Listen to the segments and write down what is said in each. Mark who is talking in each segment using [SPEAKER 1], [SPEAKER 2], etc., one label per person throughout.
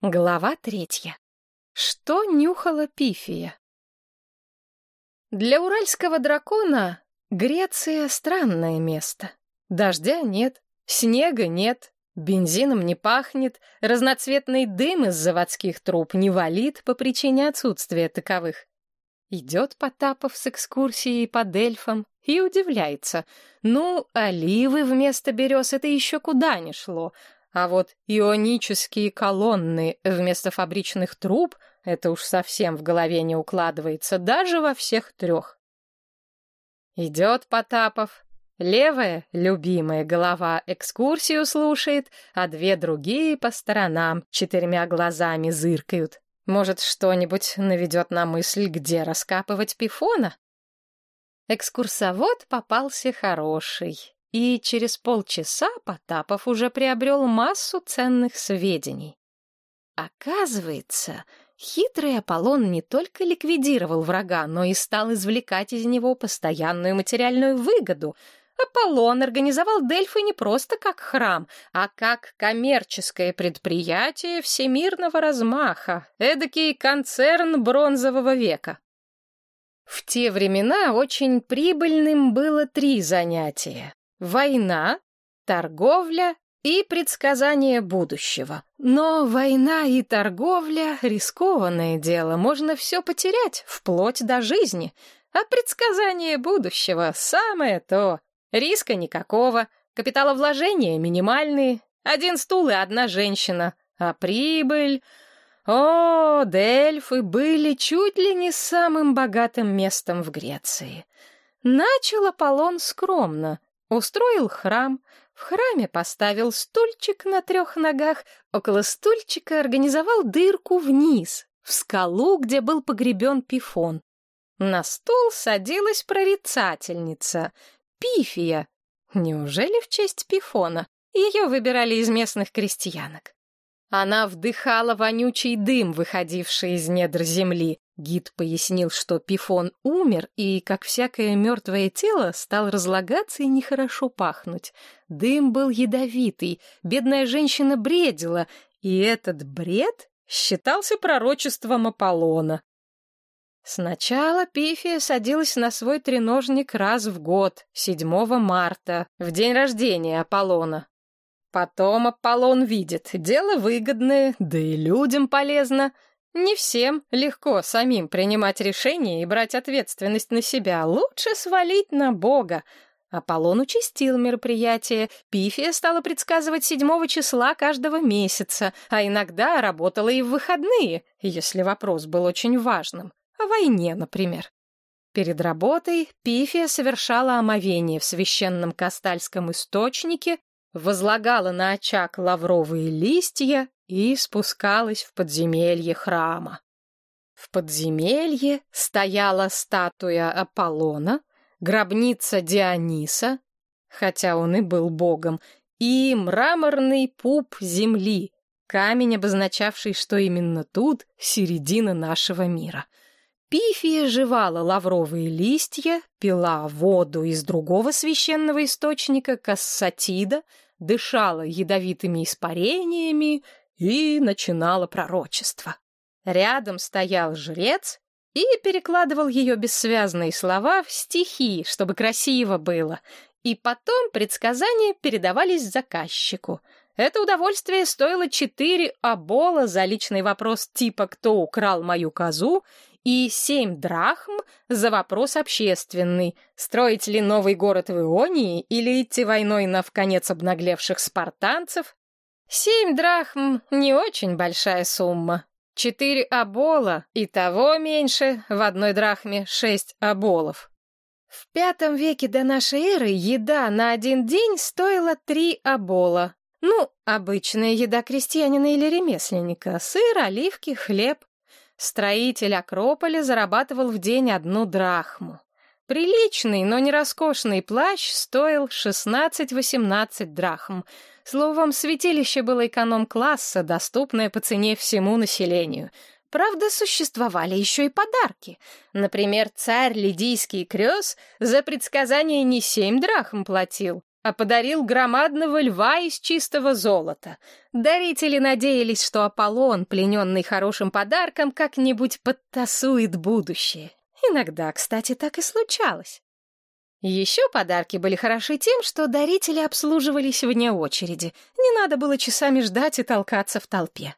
[SPEAKER 1] Глава третья. Что нюхала Пифия? Для уральского дракона Греция — странное место. Дождя нет, снега нет, бензином не пахнет, разноцветный дым из заводских труб не валит по причине отсутствия таковых. Идет Потапов с экскурсией по Дельфам и удивляется. Ну, оливы вместо берез — это еще куда ни шло — а вот ионические колонны вместо фабричных труб — это уж совсем в голове не укладывается, даже во всех трех. Идет Потапов. Левая, любимая голова, экскурсию слушает, а две другие по сторонам четырьмя глазами зыркают. Может, что-нибудь наведет на мысль, где раскапывать пифона? Экскурсовод попался хороший. И через полчаса Потапов уже приобрел массу ценных сведений. Оказывается, хитрый Аполлон не только ликвидировал врага, но и стал извлекать из него постоянную материальную выгоду. Аполлон организовал Дельфы не просто как храм, а как коммерческое предприятие всемирного размаха, эдакий концерн бронзового века. В те времена очень прибыльным было три занятия Война, торговля и предсказание будущего. Но война и торговля — рискованное дело, можно все потерять, вплоть до жизни. А предсказание будущего — самое то. Риска никакого, капиталовложения минимальные, один стул и одна женщина. А прибыль... О, Дельфы были чуть ли не самым богатым местом в Греции. Начал Аполлон скромно — Устроил храм, в храме поставил стульчик на трех ногах, около стульчика организовал дырку вниз, в скалу, где был погребен Пифон. На стул садилась прорицательница, Пифия. Неужели в честь Пифона? Ее выбирали из местных крестьянок. Она вдыхала вонючий дым, выходивший из недр земли. Гид пояснил, что Пифон умер и, как всякое мертвое тело, стал разлагаться и нехорошо пахнуть. Дым был ядовитый, бедная женщина бредила, и этот бред считался пророчеством Аполлона. Сначала Пифия садилась на свой треножник раз в год, 7 марта, в день рождения Аполлона. Потом Аполлон видит, дело выгодное, да и людям полезно. Не всем легко самим принимать решения и брать ответственность на себя. Лучше свалить на Бога. Аполлон участил мероприятие. Пифия стала предсказывать седьмого числа каждого месяца, а иногда работала и в выходные, если вопрос был очень важным. О войне, например. Перед работой Пифия совершала омовение в священном Кастальском источнике возлагала на очаг лавровые листья и спускалась в подземелье храма. В подземелье стояла статуя Аполлона, гробница Диониса, хотя он и был богом, и мраморный пуп земли, камень, обозначавший, что именно тут середина нашего мира. Пифия жевала лавровые листья, пила воду из другого священного источника, кассатида, дышала ядовитыми испарениями и начинала пророчество. Рядом стоял жрец и перекладывал ее бессвязные слова в стихи, чтобы красиво было, и потом предсказания передавались заказчику. Это удовольствие стоило четыре обола за личный вопрос типа «Кто украл мою козу?» и семь драхм за вопрос общественный, строить ли новый город в Ионии или идти войной на вконец обнаглевших спартанцев. Семь драхм — не очень большая сумма. Четыре обола и того меньше, в одной драхме шесть оболов. В пятом веке до нашей эры еда на один день стоила три обола. Ну, обычная еда крестьянина или ремесленника — сыр, оливки, хлеб. Строитель Акрополя зарабатывал в день одну драхму. Приличный, но не роскошный плащ стоил 16-18 драхм. Словом, святилище было эконом-класса, доступное по цене всему населению. Правда, существовали еще и подарки. Например, царь Лидийский Крёс за предсказание не семь драхм платил, а подарил громадного льва из чистого золота. Дарители надеялись, что Аполлон, плененный хорошим подарком, как-нибудь подтасует будущее. Иногда, кстати, так и случалось. Еще подарки были хороши тем, что дарители обслуживались вне очереди. Не надо было часами ждать и толкаться в толпе.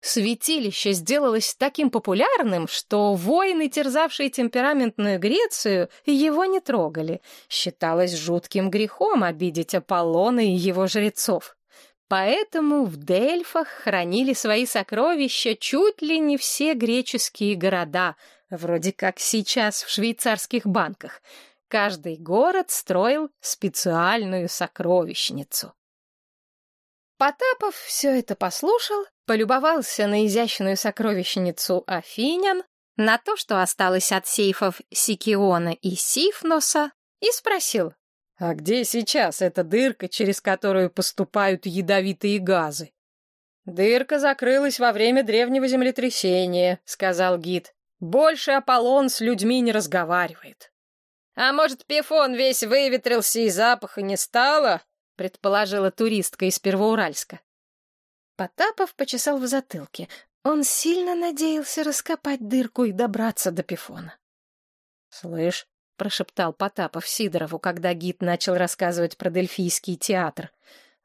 [SPEAKER 1] Святилище сделалось таким популярным, что воины, терзавшие темпераментную Грецию, его не трогали. Считалось жутким грехом обидеть Аполлона и его жрецов. Поэтому в Дельфах хранили свои сокровища чуть ли не все греческие города, вроде как сейчас в швейцарских банках. Каждый город строил специальную сокровищницу. Потапов все это послушал, полюбовался на изящную сокровищницу Афинян, на то, что осталось от сейфов Сикиона и Сифноса, и спросил, «А где сейчас эта дырка, через которую поступают ядовитые газы?» «Дырка закрылась во время древнего землетрясения», — сказал гид. «Больше Аполлон с людьми не разговаривает». «А может, Пифон весь выветрился и запаха не стало?» предположила туристка из Первоуральска. Потапов почесал в затылке. Он сильно надеялся раскопать дырку и добраться до Пифона. «Слышь», — прошептал Потапов Сидорову, когда гид начал рассказывать про Дельфийский театр,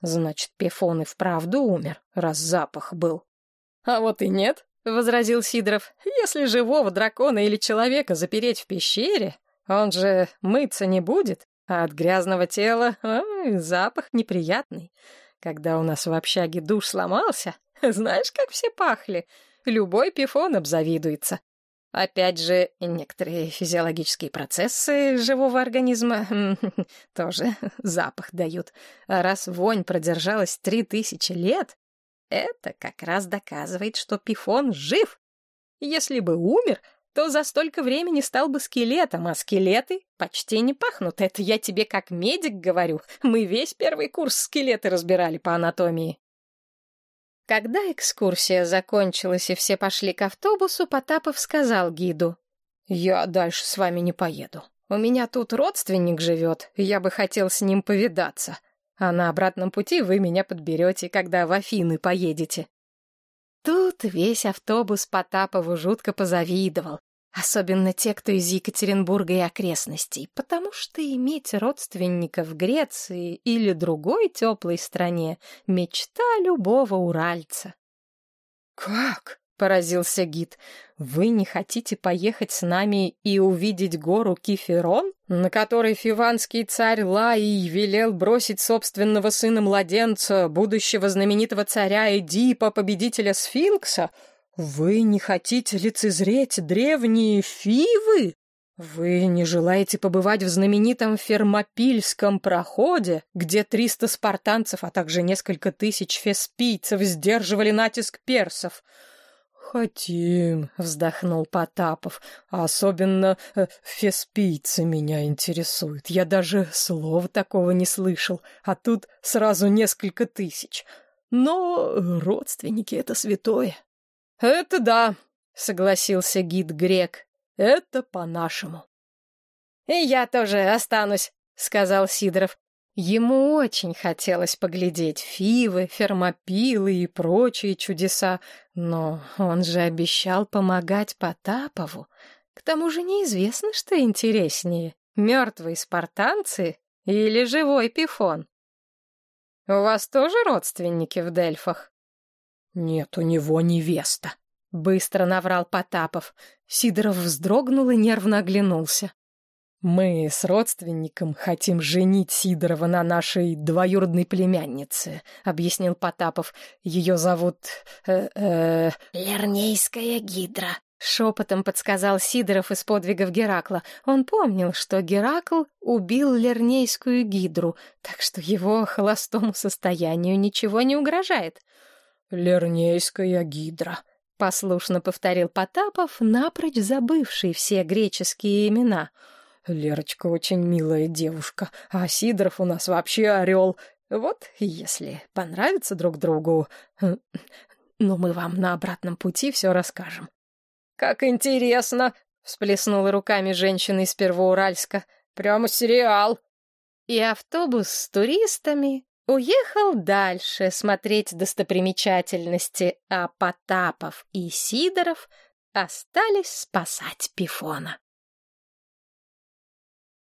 [SPEAKER 1] «значит, Пифон и вправду умер, раз запах был». «А вот и нет», — возразил Сидоров, «если живого дракона или человека запереть в пещере, он же мыться не будет, а от грязного тела ой, запах неприятный. Когда у нас в общаге душ сломался, знаешь, как все пахли? Любой пифон обзавидуется. Опять же, некоторые физиологические процессы живого организма тоже запах дают. А раз вонь продержалась три тысячи лет, это как раз доказывает, что пифон жив. Если бы умер, то за столько времени стал бы скелетом, а скелеты почти не пахнут. Это я тебе как медик говорю. Мы весь первый курс скелеты разбирали по анатомии. Когда экскурсия закончилась и все пошли к автобусу, Потапов сказал гиду. «Я дальше с вами не поеду. У меня тут родственник живет, я бы хотел с ним повидаться. А на обратном пути вы меня подберете, когда в Афины поедете». Тут весь автобус Потапову жутко позавидовал. Особенно те, кто из Екатеринбурга и окрестностей, потому что иметь родственников в Греции или другой теплой стране — мечта любого уральца. «Как?» — поразился гид. «Вы не хотите поехать с нами и увидеть гору Киферон, на которой фиванский царь Лаий велел бросить собственного сына-младенца, будущего знаменитого царя Эдипа, победителя сфинкса? Вы не хотите лицезреть древние фивы?» «Вы не желаете побывать в знаменитом Фермопильском проходе, где триста спартанцев, а также несколько тысяч феспийцев сдерживали натиск персов?» «Хотим», — вздохнул Потапов. «Особенно э, феспийцы меня интересуют. Я даже слова такого не слышал, а тут сразу несколько тысяч. Но родственники — это святое». «Это да», — согласился гид-грек. «Это по-нашему». «И я тоже останусь», — сказал Сидоров. Ему очень хотелось поглядеть фивы, фермопилы и прочие чудеса, но он же обещал помогать Потапову. К тому же неизвестно, что интереснее — мертвые спартанцы или живой пифон. «У вас тоже родственники в Дельфах?» «Нет, у него невеста», — быстро наврал Потапов. Сидоров вздрогнул и нервно оглянулся. «Мы с родственником хотим женить Сидорова на нашей двоюродной племяннице», — объяснил Потапов. «Ее зовут... Э, э... Лернейская гидра», — шепотом подсказал Сидоров из подвигов Геракла. Он помнил, что Геракл убил Лернейскую гидру, так что его холостому состоянию ничего не угрожает. «Лернейская гидра», — послушно повторил Потапов, напрочь забывший все греческие имена — Лерочка очень милая девушка, а Сидоров у нас вообще орел. Вот если понравится друг другу, ну, мы вам на обратном пути все расскажем». «Как интересно!» — всплеснула руками женщина из Первоуральска. «Прямо сериал!» И автобус с туристами уехал дальше смотреть достопримечательности, а Потапов и Сидоров остались спасать Пифона.